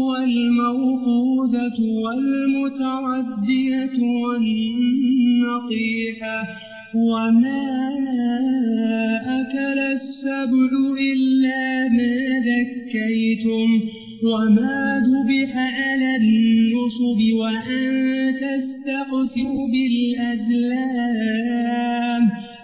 والموقوذة والمتردية والنقيحة وما أكل السبع إلا ما ذكيتم وما ذبح على النصب وأن تستقسموا بالأزلام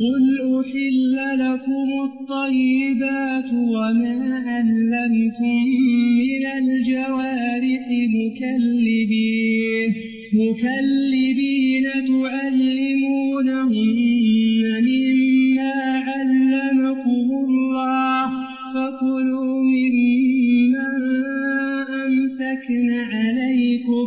قل أحل لكم الطيبات وما أنلمتم من الجوارح مكلبين مكلبين تعلمونهن مما علمكم الله فكلوا مما أمسكن عليكم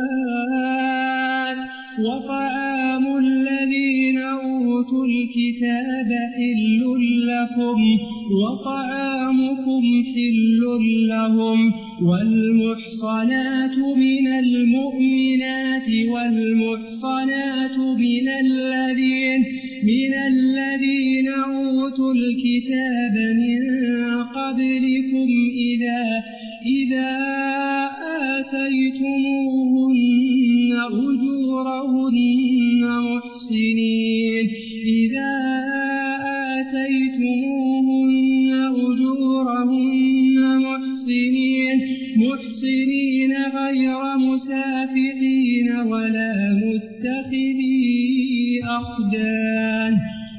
أوتوا الكتاب حل لكم وطعامكم حل لهم والمحصنات من المؤمنات والمحصنات من الذين من الذين أوتوا الكتاب من قبلكم إذا إذا آتيتموهن أجورهن محسنين.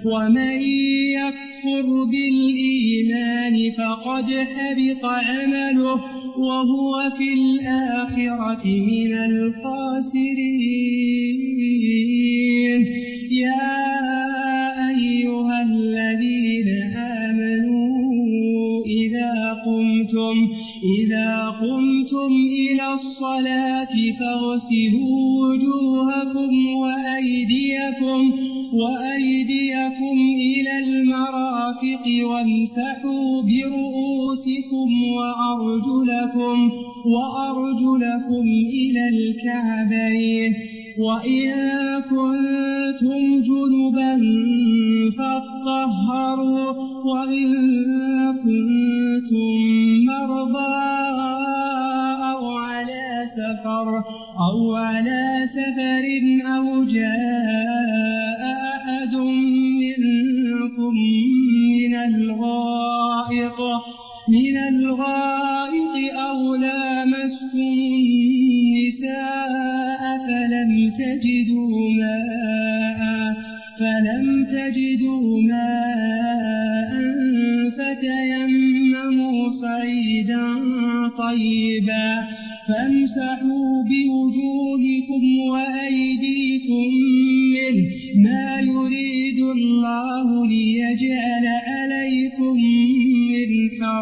ومن يكفر بالإيمان فقد حبط عمله وهو في الآخرة من الخاسرين يا أيها الذين آمنوا إذا قمتم إذا قمتم إلى الصلاة فاغسلوا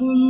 كل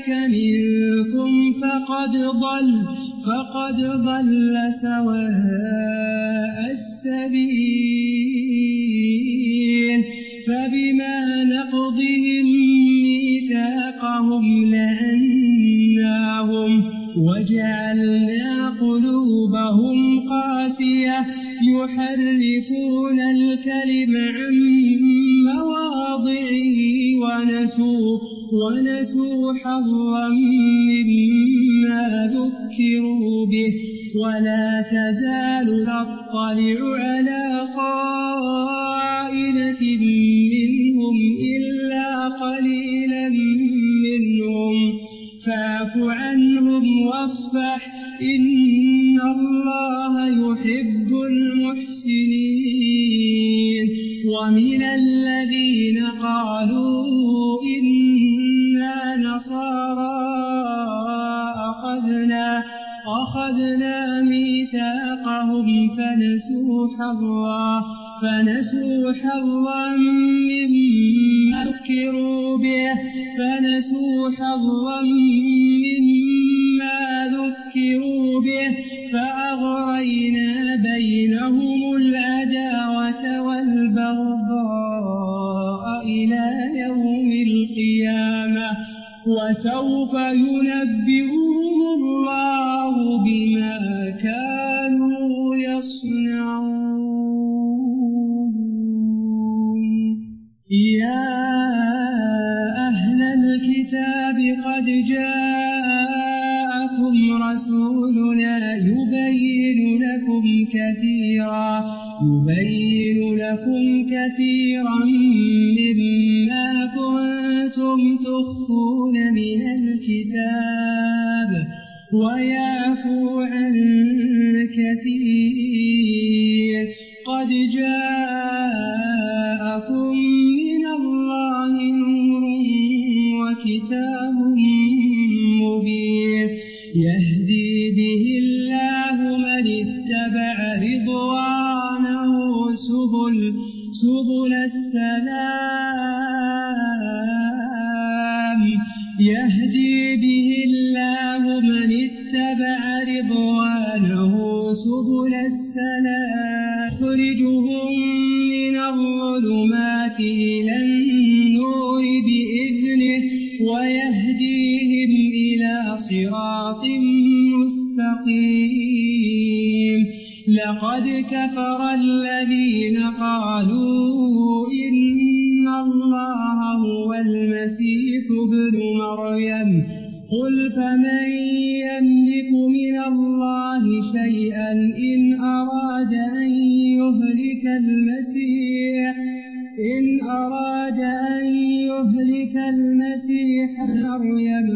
ذلك منكم فقد ضل فقد ضل سواء السبيل. فبما نقضهم ميثاقهم لأناهم وجعلنا قلوبهم قاسية يحرفون الكلم عن مواضعه ونسوه. ونسوا حظا مما ذكروا به ولا تزال تطلع على قائلة منهم إلا قليلا منهم. فاعف عنهم واصفح إن الله يحب المحسنين. ومن الذين قالوا إن النصارى أخذنا أخذنا ميثاقهم فنسوا حظا فنسوا حظا مما ذكروا به فنسوا حظا مما ذكروا به فأغرينا بينهم وسوف ينبئهم الله بما كانوا يصنعون. يا أهل الكتاب قد جاءكم رسولنا يبين لكم كثيرا يبين لكم كثيرا مما من الكتاب ويعفو عن كثير. قد جاء كفر الذين قالوا إن الله هو المسيح ابن مريم. قل فمن يملك من الله شيئا إن أراد أن يهلك المسيح إن أراد أن يهلك المسيح مريم.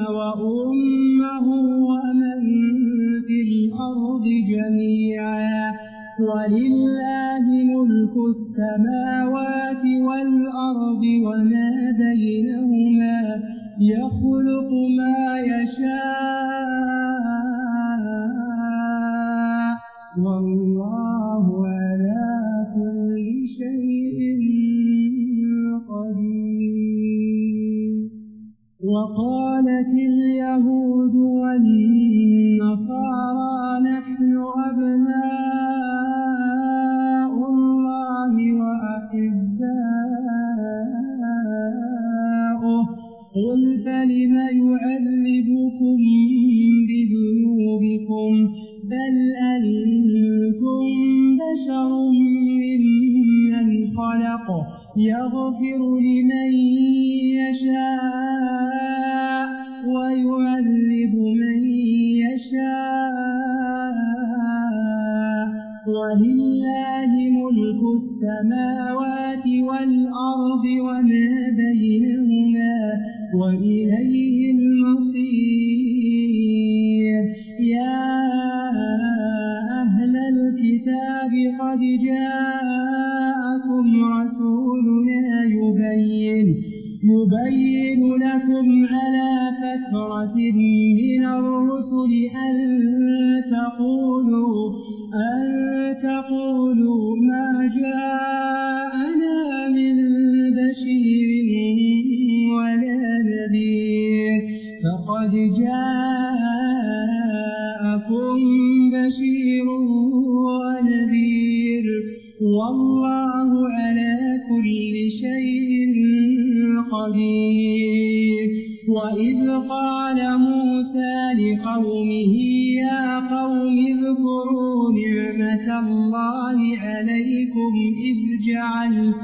الله عليكم إذ جعل,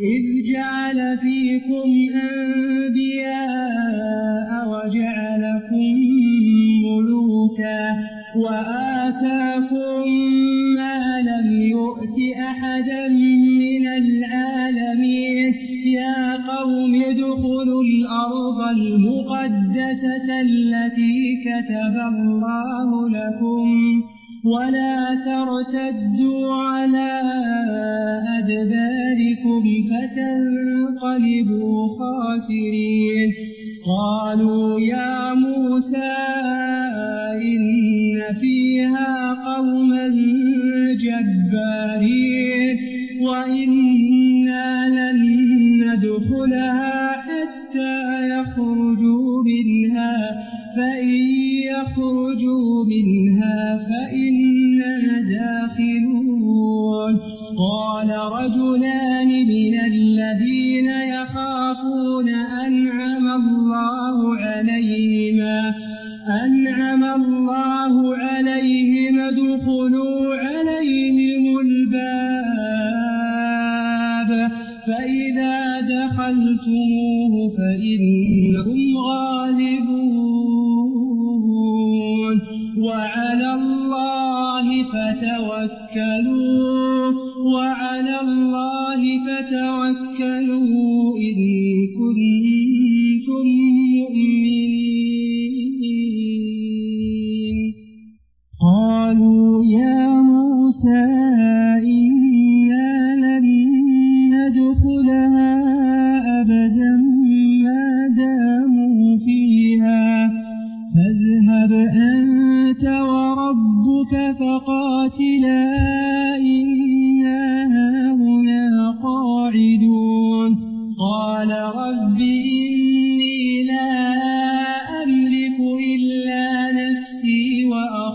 إذ جعل فيكم أن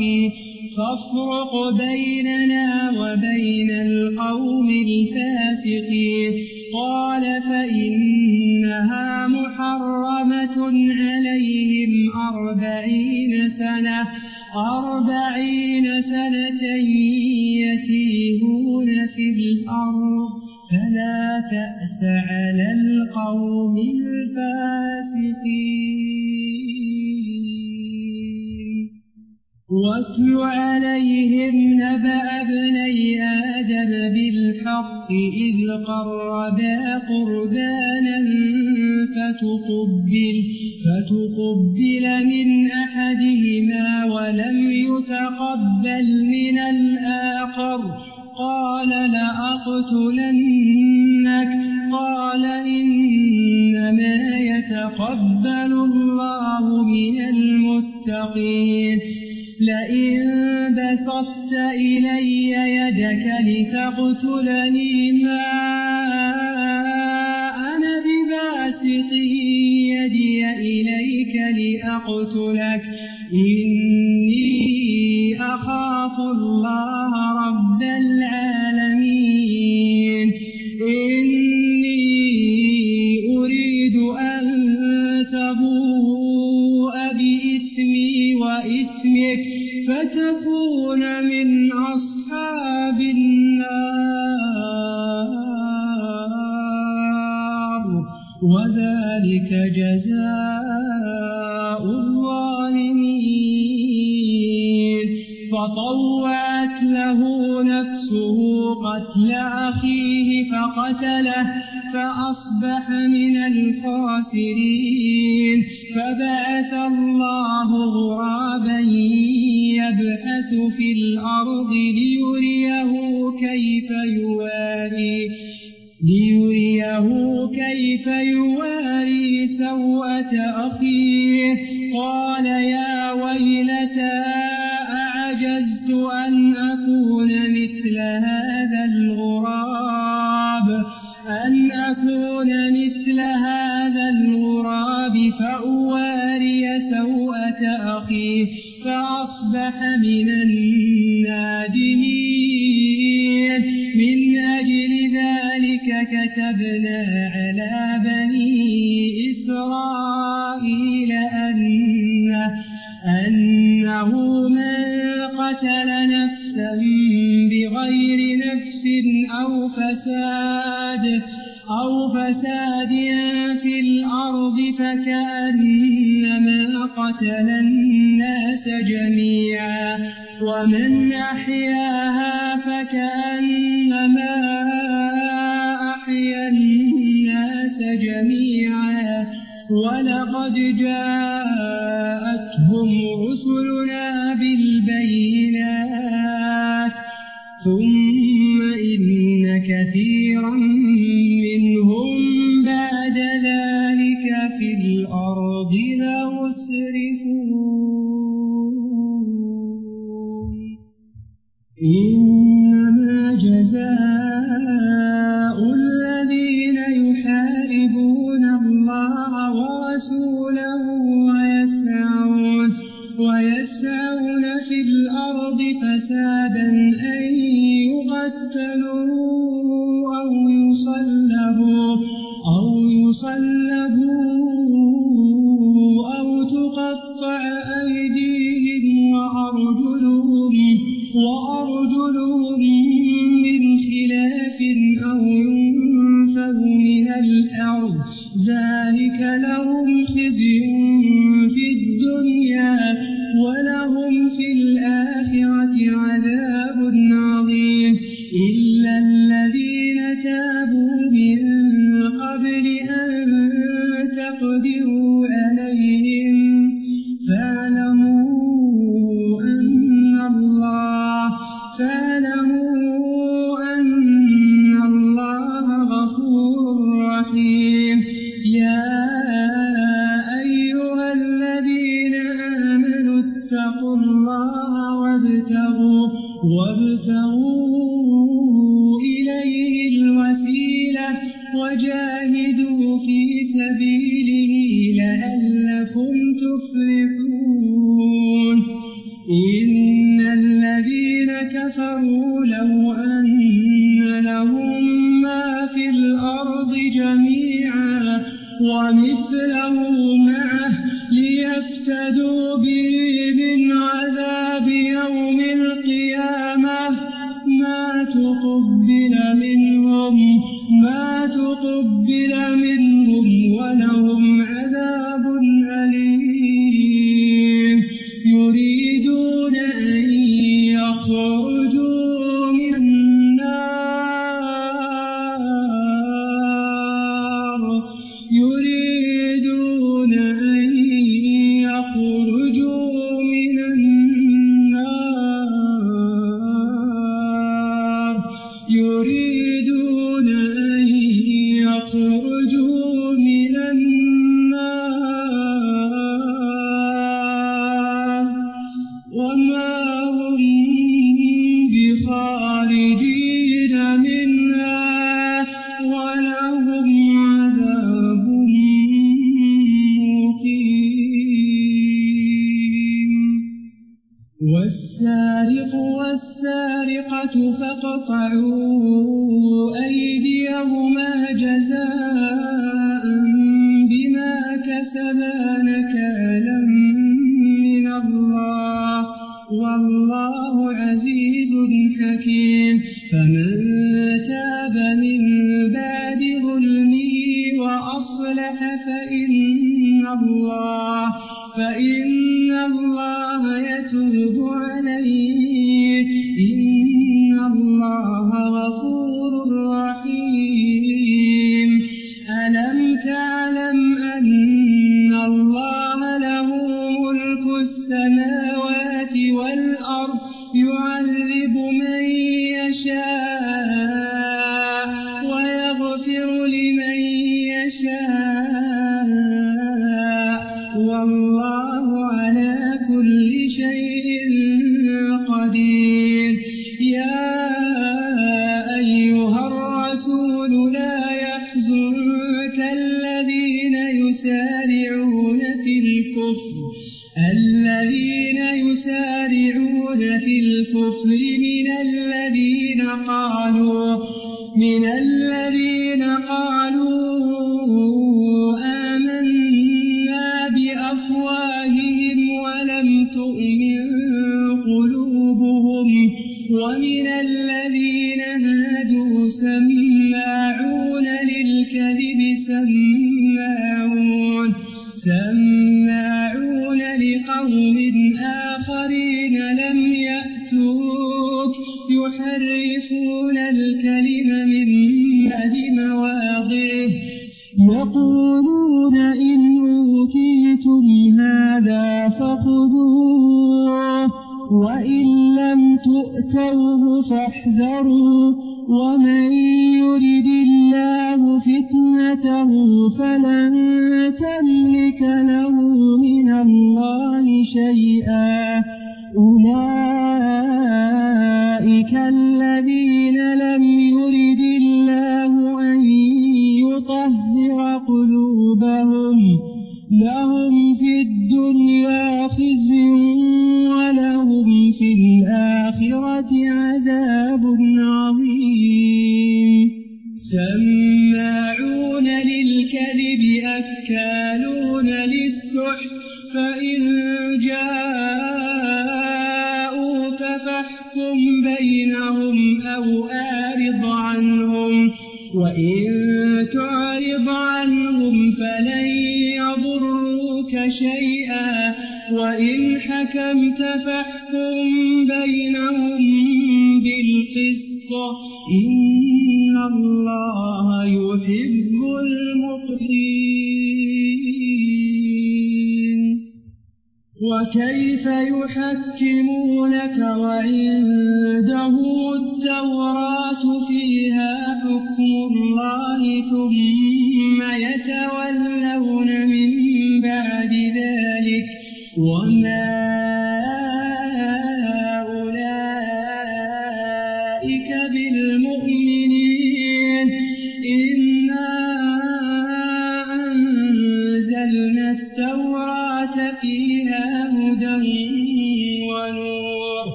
الحق فافرق بيننا وبين القوم الفاسقين. قال فإنها محرمة عليهم أربعين سنة. أربعين فيواري سوءة أخيه قال يا ويلتى أعجزت أن أكون مثل هذا الغراب أن أكون مثل هذا الغراب فأواري سوءة أخيه فأصبح من النادمين من أجل ذلك كتبنا فساد أو فساد في الأرض فكأنما قتل الناس جميعا ومن أحياها فكأنما أحيا الناس جميعا ولقد جاء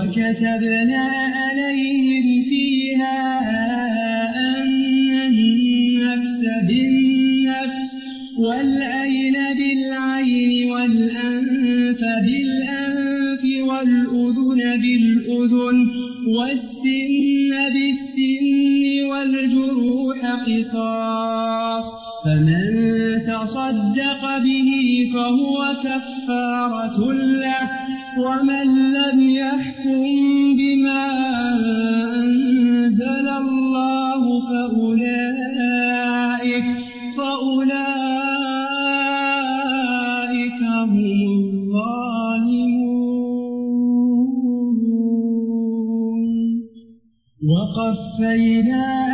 وكتبنا وقفينا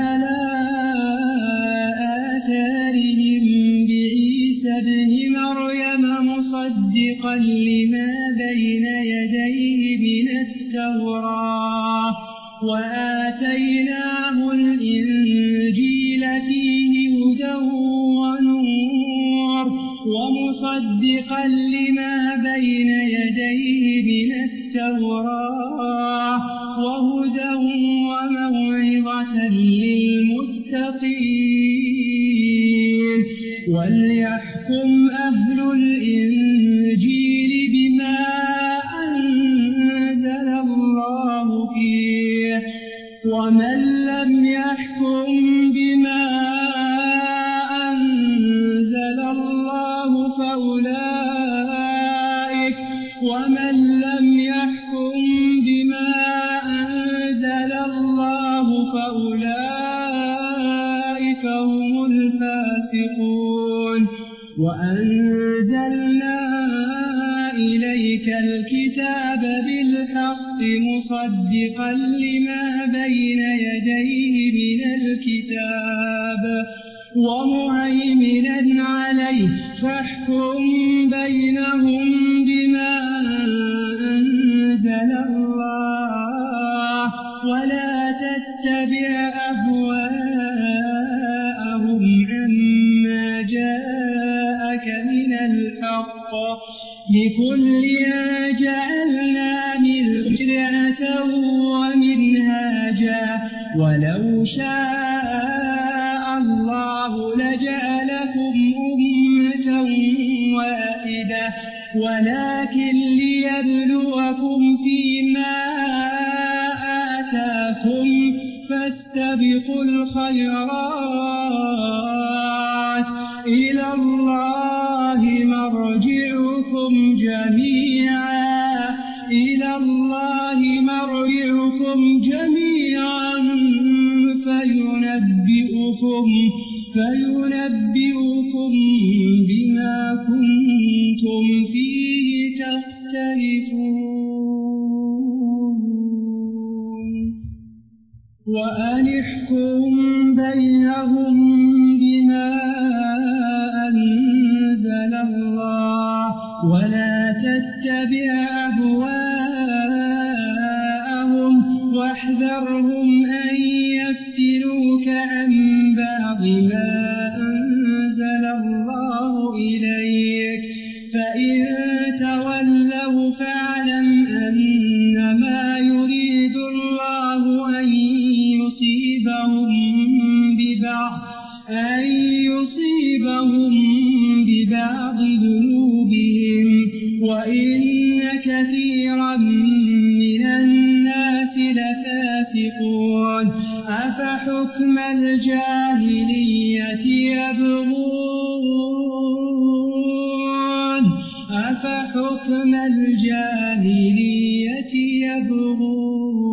الكتاب ومهيمنا عليه فاحكم بينهم يا الْمُبِينِ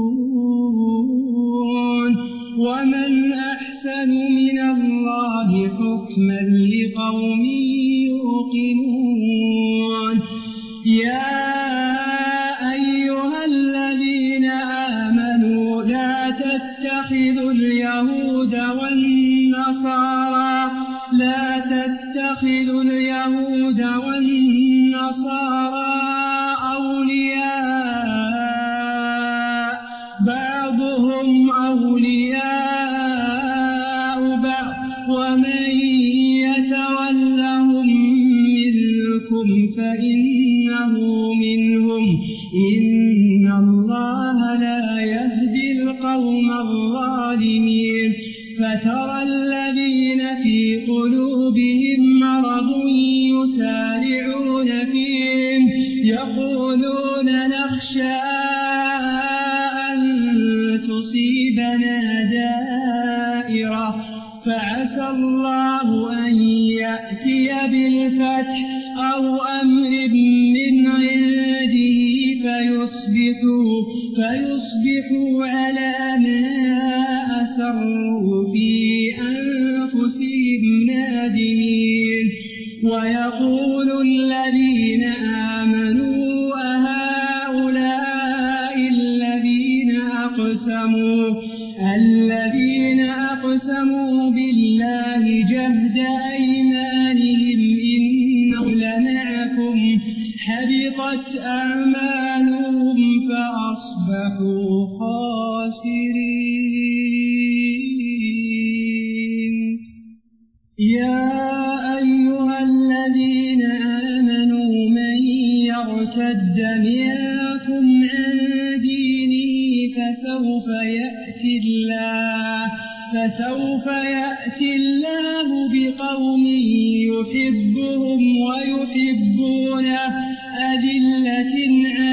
يحبون أذلة على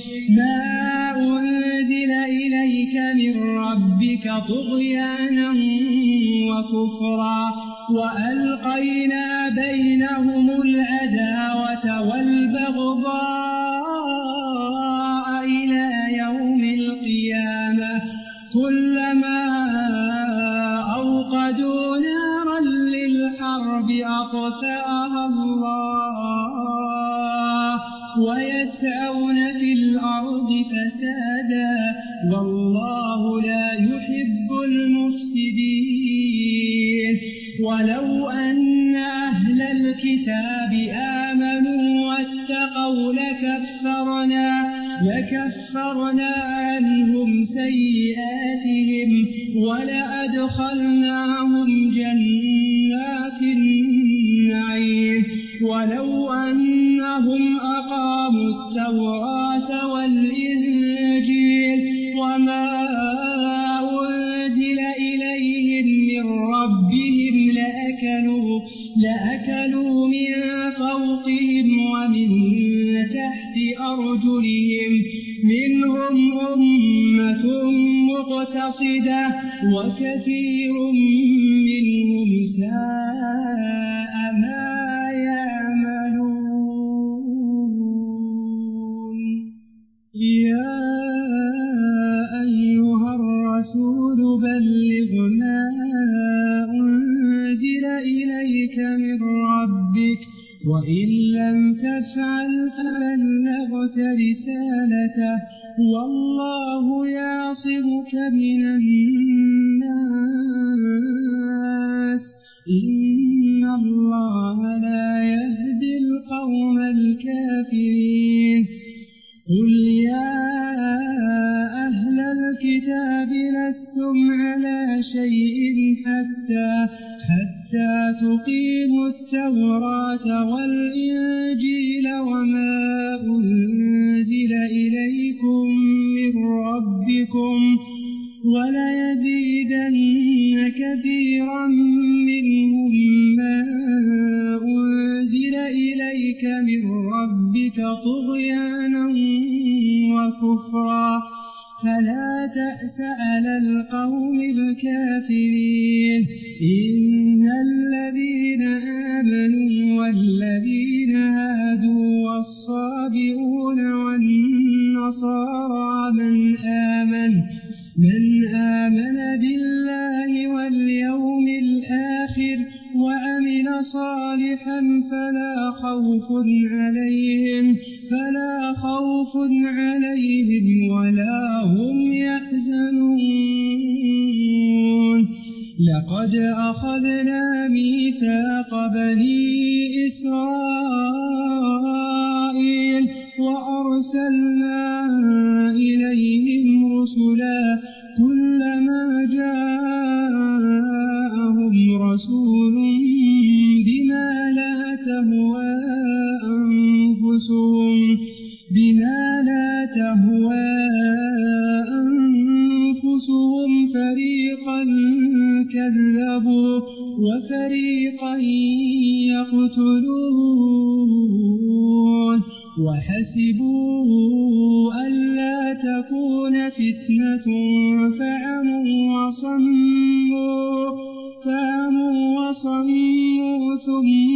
ذلك طغيانا وكفرا وألقينا بينهم العداوة والبغضاء إلى يوم القيامة كلما أوقدوا نارا للحرب أطفأها الله ويسعون في الأرض فسادا والله لكفرنا عنهم سيئاتهم ولأدخلناهم جنات النعيم ولو أنهم أقاموا التوراة وإن لم تفعل فبلغت رسالته والله يعصمك من الناس كانوا وصغير ثم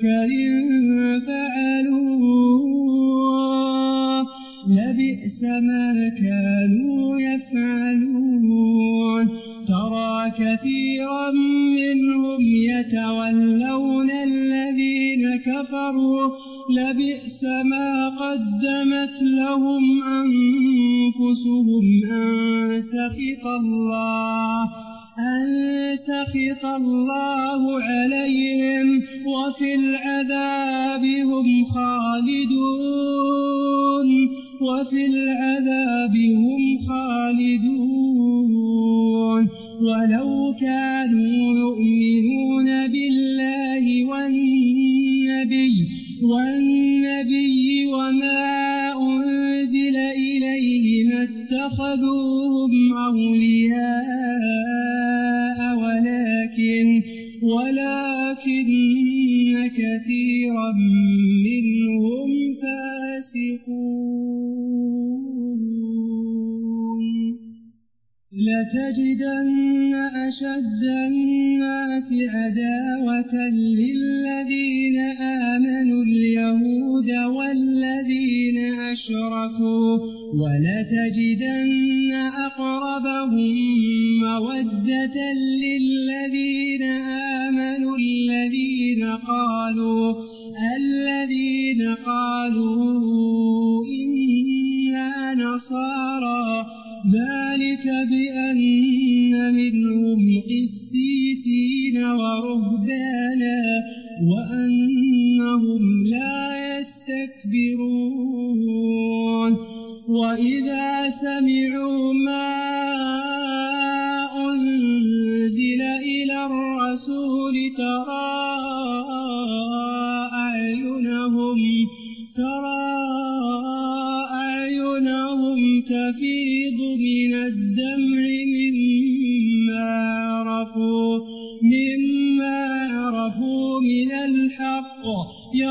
منكر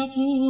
يقولون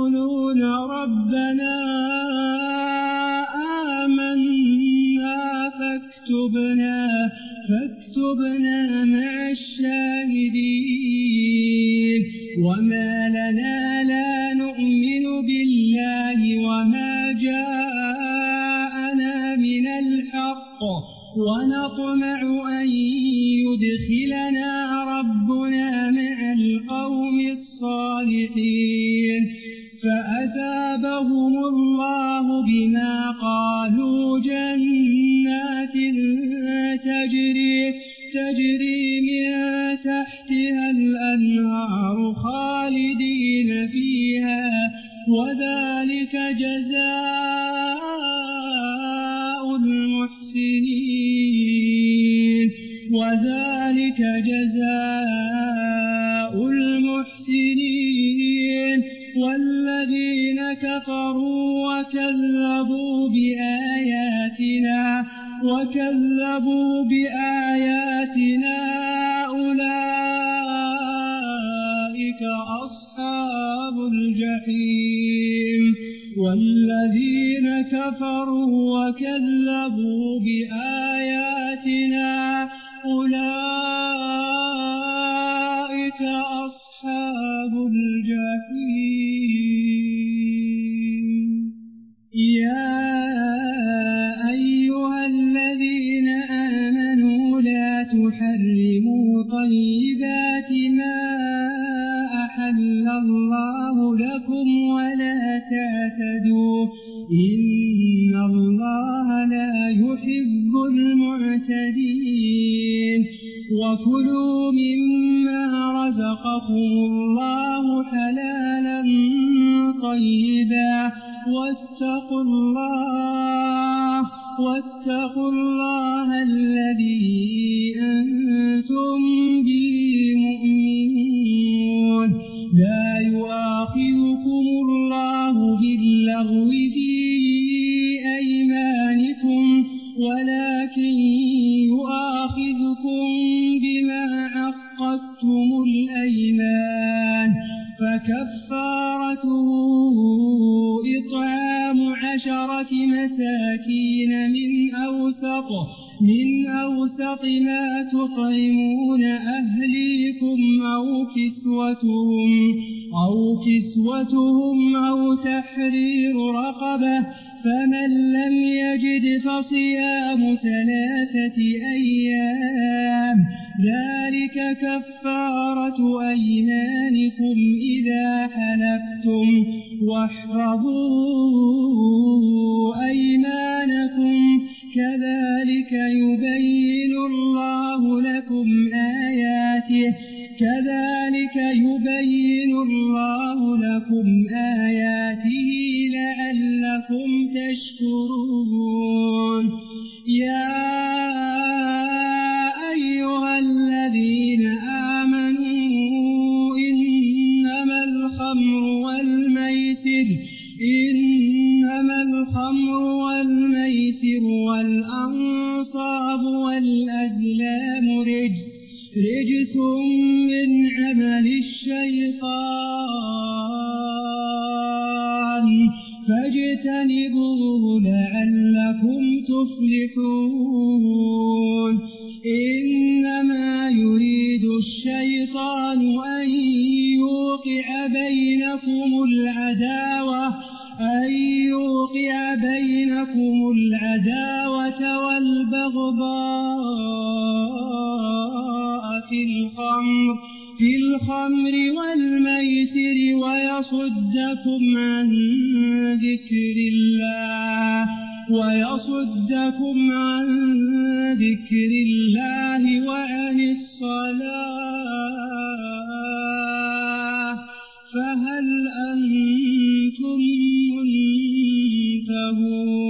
واتقوا الله ويصدكم عن ذكر الله ويصدكم عن ذكر الله وعن الصلاة. فهل أنتم منتهون؟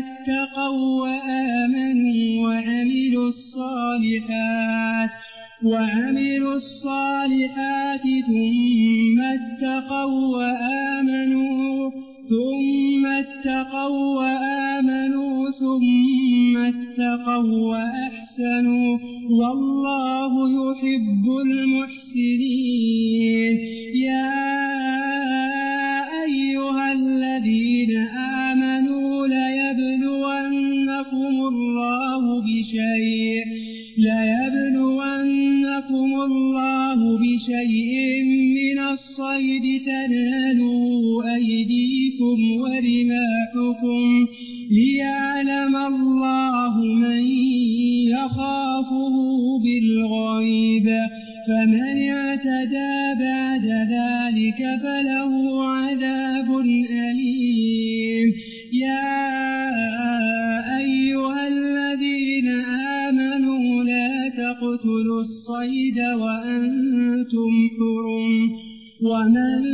اتقوا وآمنوا وعملوا الصالحات وعملوا الصالحات ثم اتقوا وآمنوا ثم اتقوا وآمنوا ثم اتقوا وأحسنوا. والله يحب المحسنين. يا الله بشيء يبلونكم الله بشيء من الصيد تنالوا أيديكم ورماحكم ليعلم الله من يخافه بالغيب فمن اعتدى بعد ذلك فله عذاب أليم يا تقتلوا الصيد وأنتم حرم ومن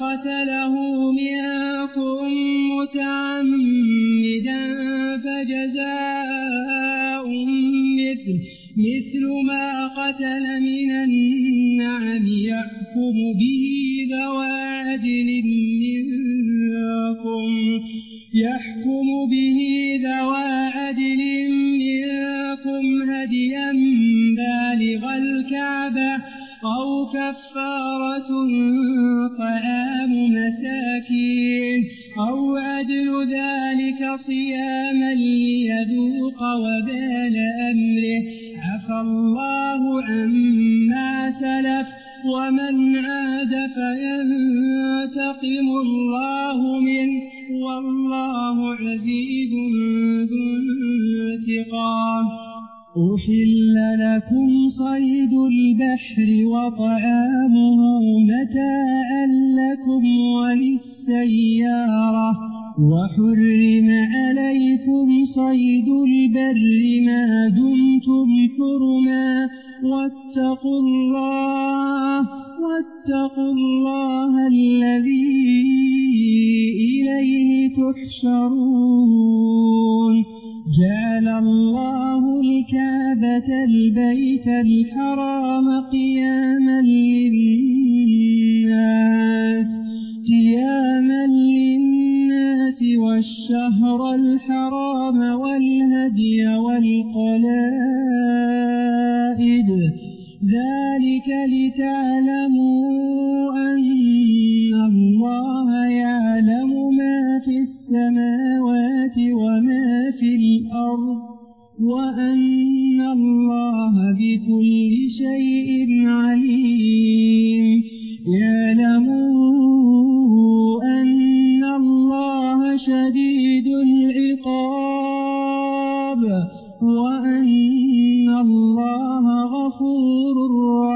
قتله منكم متعمدا فجزاء مثل مثل ما قتل من النعم يحكم به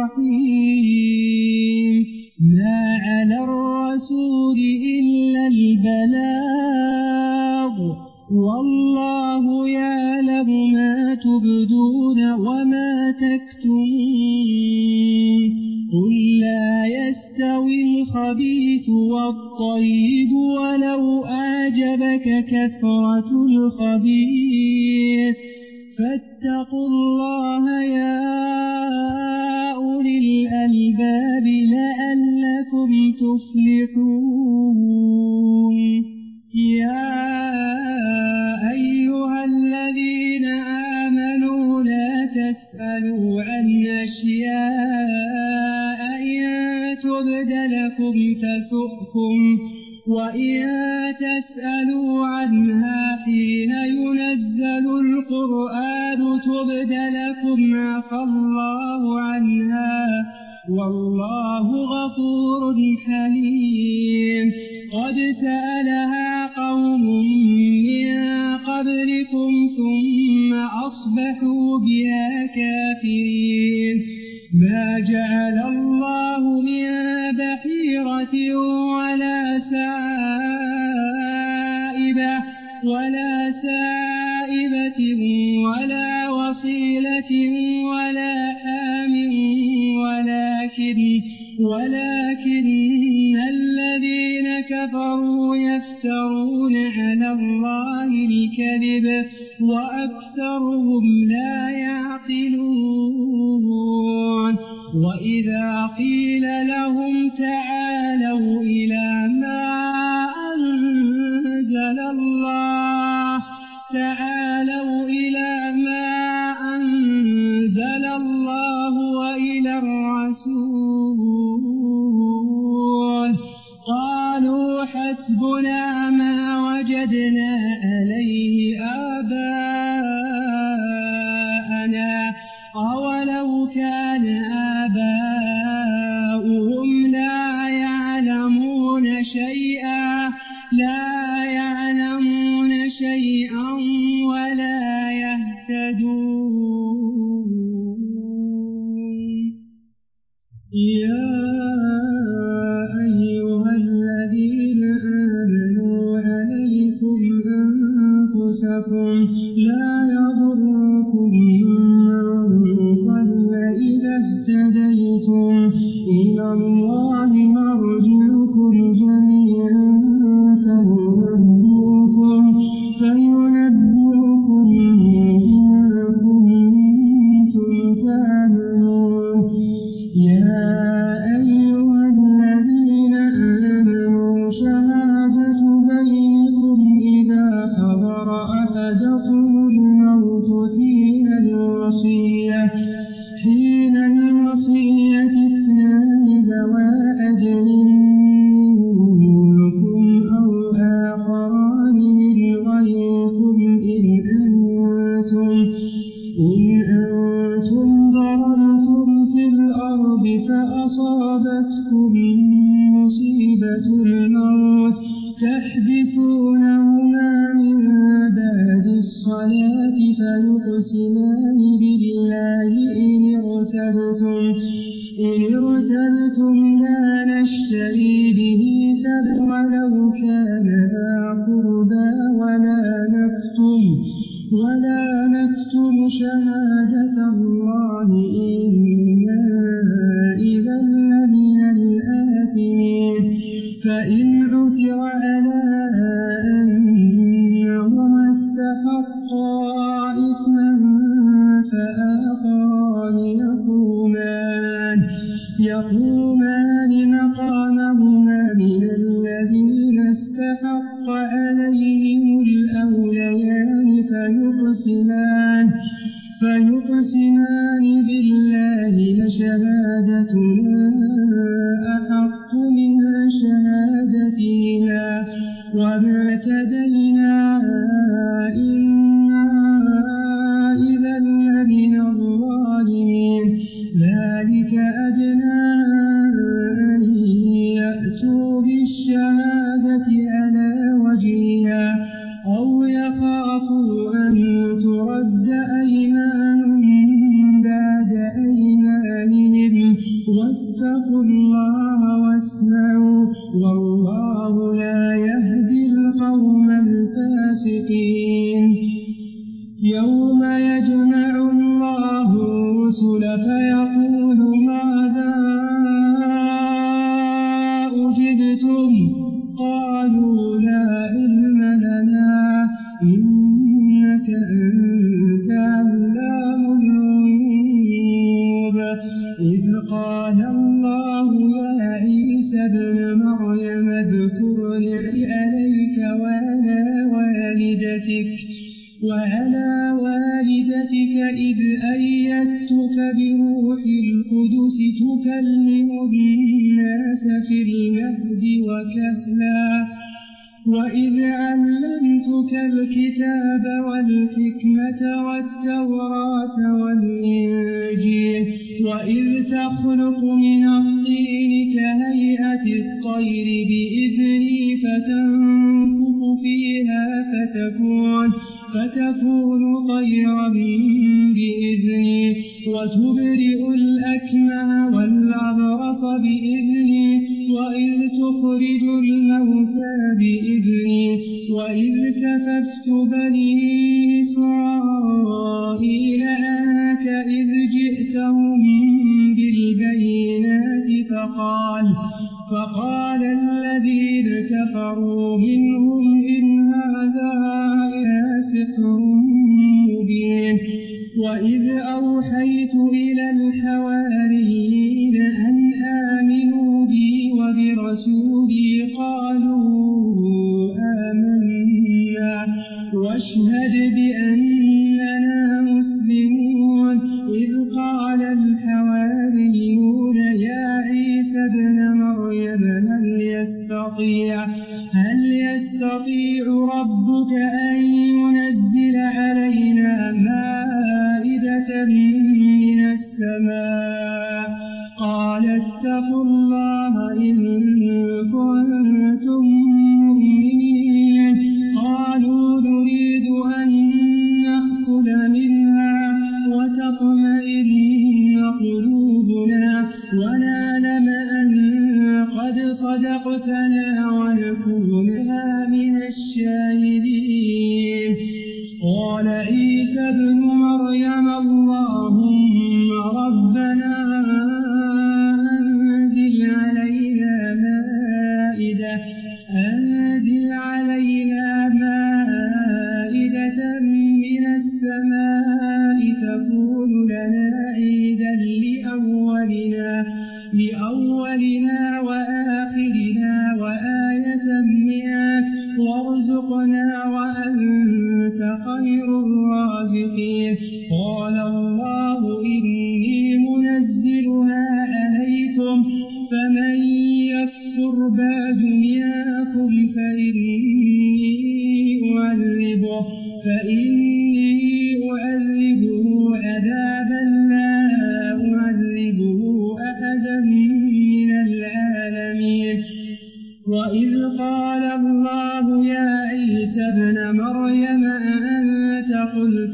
الرحيم و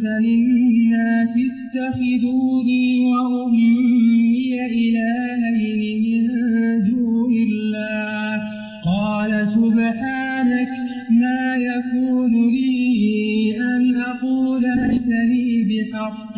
قلت للناس اتخذوني وأمي إلهين من دون الله قال سبحانك ما يكون لي أن أقول ليس لي بحق